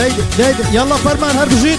دايدة دايدة يلا فرمان هربجيت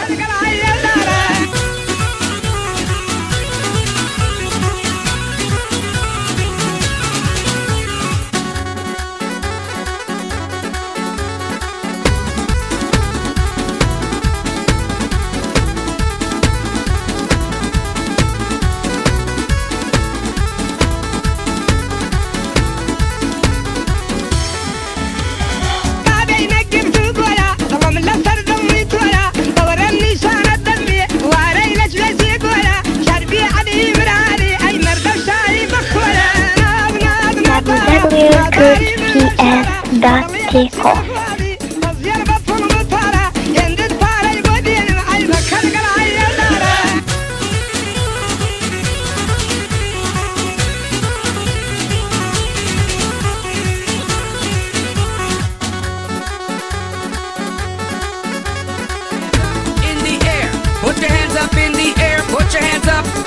www.kurtps.tk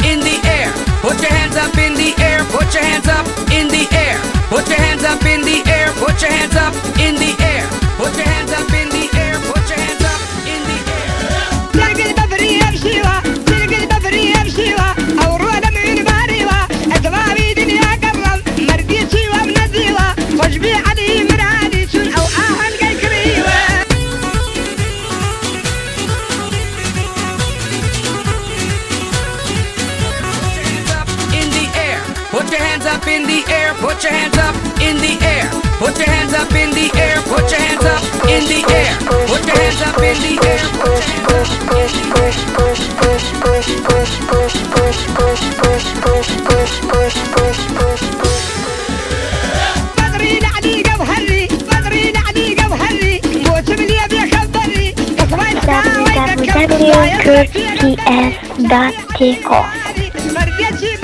in the air. Put your hands up in the air. Put your hands up in the Kirk dot takeoff.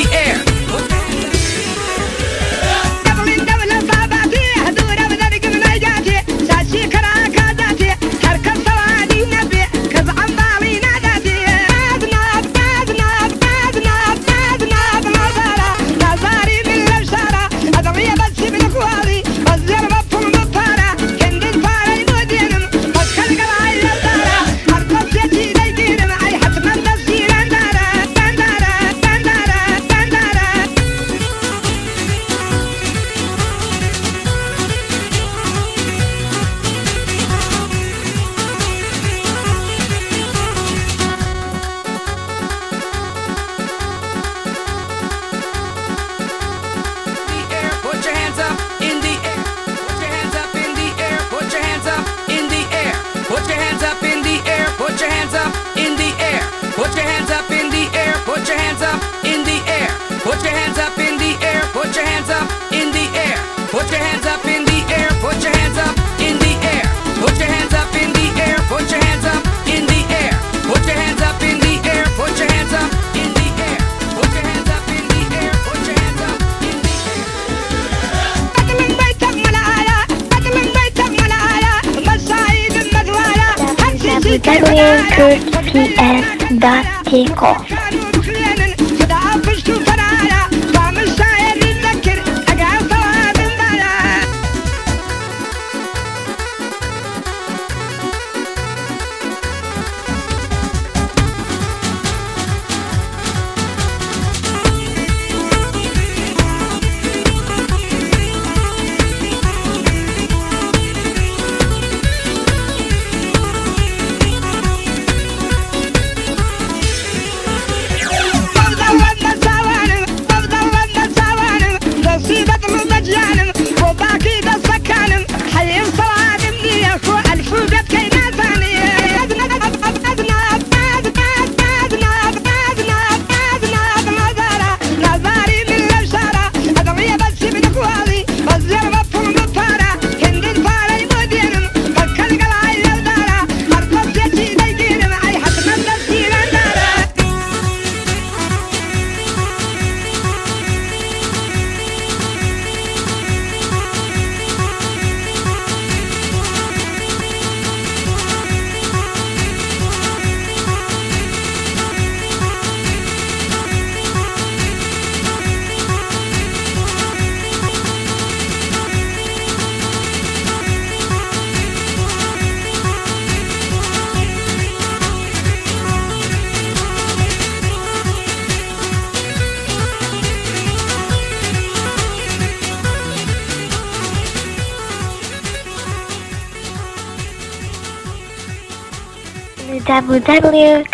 air. Put your hands